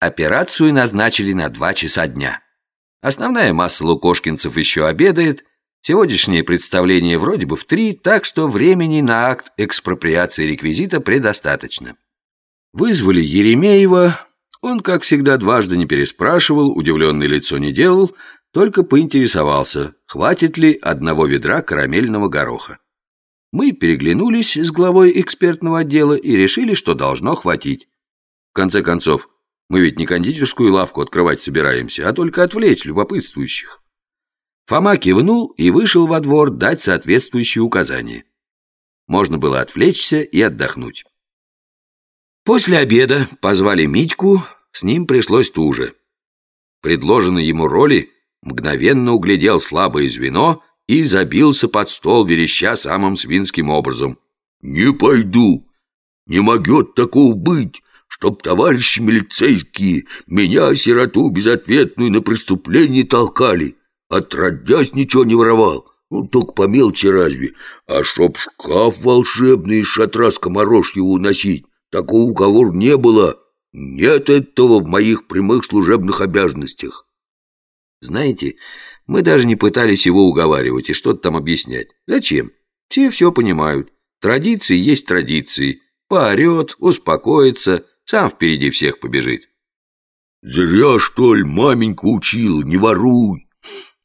Операцию назначили на два часа дня. Основная масса лукошкинцев еще обедает, сегодняшнее представление вроде бы в три, так что времени на акт экспроприации реквизита предостаточно. Вызвали Еремеева, он, как всегда, дважды не переспрашивал, удивленное лицо не делал, только поинтересовался, хватит ли одного ведра карамельного гороха. Мы переглянулись с главой экспертного отдела и решили, что должно хватить. В конце концов, мы ведь не кондитерскую лавку открывать собираемся, а только отвлечь любопытствующих. Фома кивнул и вышел во двор дать соответствующие указания. Можно было отвлечься и отдохнуть. После обеда позвали Митьку, с ним пришлось туже. Предложенной ему роли мгновенно углядел слабое звено и забился под стол, вереща самым свинским образом. «Не пойду! Не могет такого быть, чтоб товарищи милицейские меня, сироту безответную, на преступление толкали. Отродясь ничего не воровал, ну, только по мелочи разве. А чтоб шкаф волшебный шатра скоморожьего уносить, такого уговора не было. Нет этого в моих прямых служебных обязанностях. Знаете, мы даже не пытались его уговаривать и что-то там объяснять. Зачем? Все все понимают. Традиции есть традиции. Поорет, успокоится, сам впереди всех побежит. Зря, что ли, маменька учил, не воруй.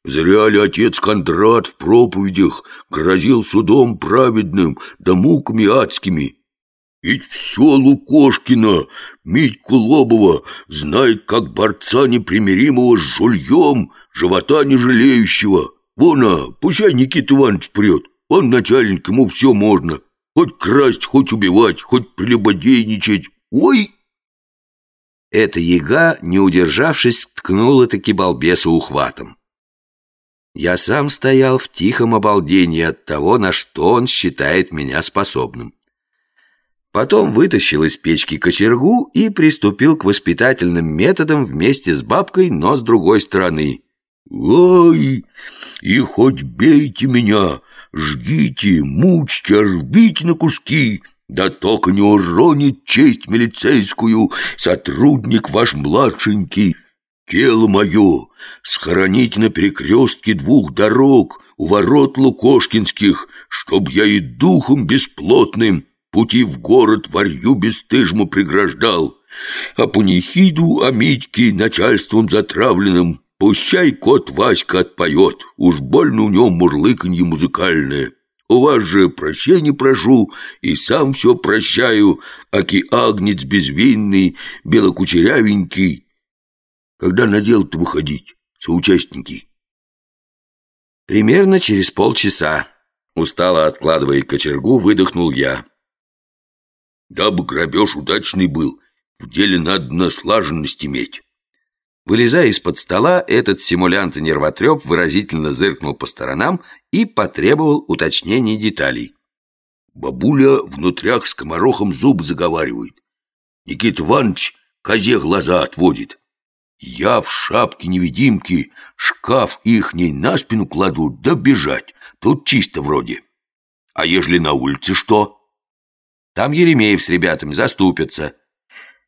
Зря ли отец Кондрат в проповедях грозил судом праведным да муками адскими. Ведь все Лукошкина, Митьку Лобова, знает как борца непримиримого с жульем, живота не жалеющего. Вон, а, пущай Никита Иванович прет, он начальник, ему все можно. Хоть красть, хоть убивать, хоть прелюбодейничать. Ой! Эта яга, не удержавшись, ткнула таки балбесу ухватом. Я сам стоял в тихом обалдении от того, на что он считает меня способным. Потом вытащил из печки кочергу и приступил к воспитательным методам вместе с бабкой, но с другой стороны. «Ой, и хоть бейте меня, жгите, мучьте, рвите на куски!» Да только не уронит честь милицейскую сотрудник ваш младшенький. Тело мое схоронить на перекрестке двух дорог у ворот Лукошкинских, чтоб я и духом бесплотным пути в город варью бесстыжму преграждал, а панихиду о Митьке начальством затравленным пущай кот Васька отпоет, уж больно у него мурлыканье музыкальное. У вас же прощения прошу и сам все прощаю, аки агнец безвинный, белокучерявенький. Когда на дело-то выходить, соучастники? Примерно через полчаса, устало откладывая кочергу, выдохнул я. Дабы грабеж удачный был, в деле надо наслаженность иметь. Вылезая из-под стола, этот симулянт и нервотреп выразительно зыркнул по сторонам и потребовал уточнения деталей. Бабуля внутрях скоморохом зуб заговаривает. Никита Иванович козе глаза отводит. Я в шапке-невидимке шкаф ихней на спину кладу, да бежать. Тут чисто вроде. А ежели на улице что? Там Еремеев с ребятами заступятся.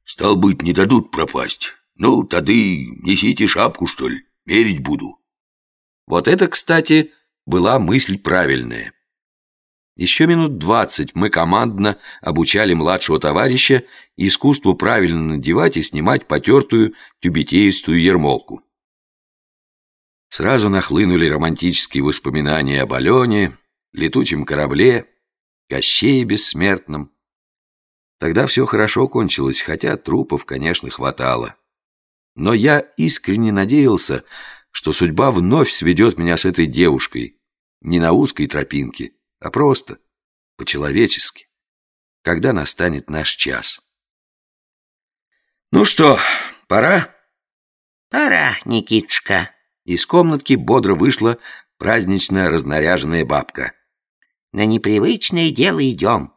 Стал быть, не дадут пропасть. Ну, тады несите шапку, что ли, мерить буду. Вот это, кстати, была мысль правильная. Еще минут двадцать мы командно обучали младшего товарища искусству правильно надевать и снимать потертую тюбетеистую ермолку. Сразу нахлынули романтические воспоминания об Алене, летучем корабле, Кощее бессмертном, Тогда все хорошо кончилось, хотя трупов, конечно, хватало. Но я искренне надеялся, что судьба вновь сведет меня с этой девушкой. Не на узкой тропинке, а просто, по-человечески. Когда настанет наш час. «Ну что, пора?» «Пора, Никитушка». Из комнатки бодро вышла праздничная разнаряженная бабка. «На непривычное дело идем.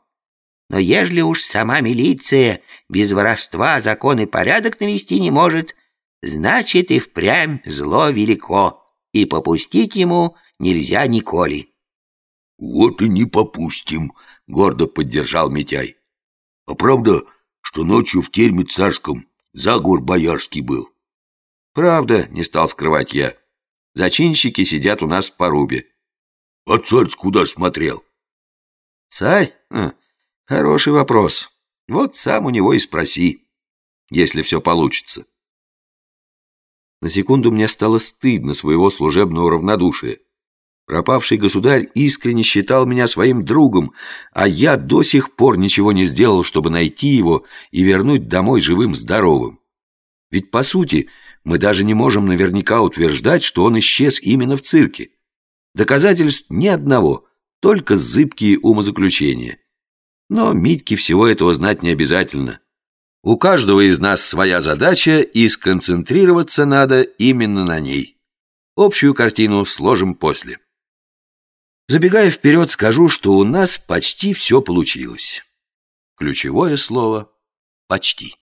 Но ежели уж сама милиция без воровства закон и порядок навести не может, значит и впрямь зло велико, и попустить ему нельзя николи. «Вот и не попустим», — гордо поддержал Митяй. «А правда, что ночью в терме царском Заговор боярский был. Правда, не стал скрывать я. Зачинщики сидят у нас в порубе. А царь куда смотрел? Царь? Хм, хороший вопрос. Вот сам у него и спроси, если все получится. На секунду мне стало стыдно своего служебного равнодушия. Пропавший государь искренне считал меня своим другом, а я до сих пор ничего не сделал, чтобы найти его и вернуть домой живым-здоровым. Ведь, по сути, мы даже не можем наверняка утверждать, что он исчез именно в цирке. Доказательств ни одного, только зыбкие умозаключения. Но Митьке всего этого знать не обязательно. У каждого из нас своя задача, и сконцентрироваться надо именно на ней. Общую картину сложим после. Забегая вперед, скажу, что у нас почти все получилось. Ключевое слово «почти».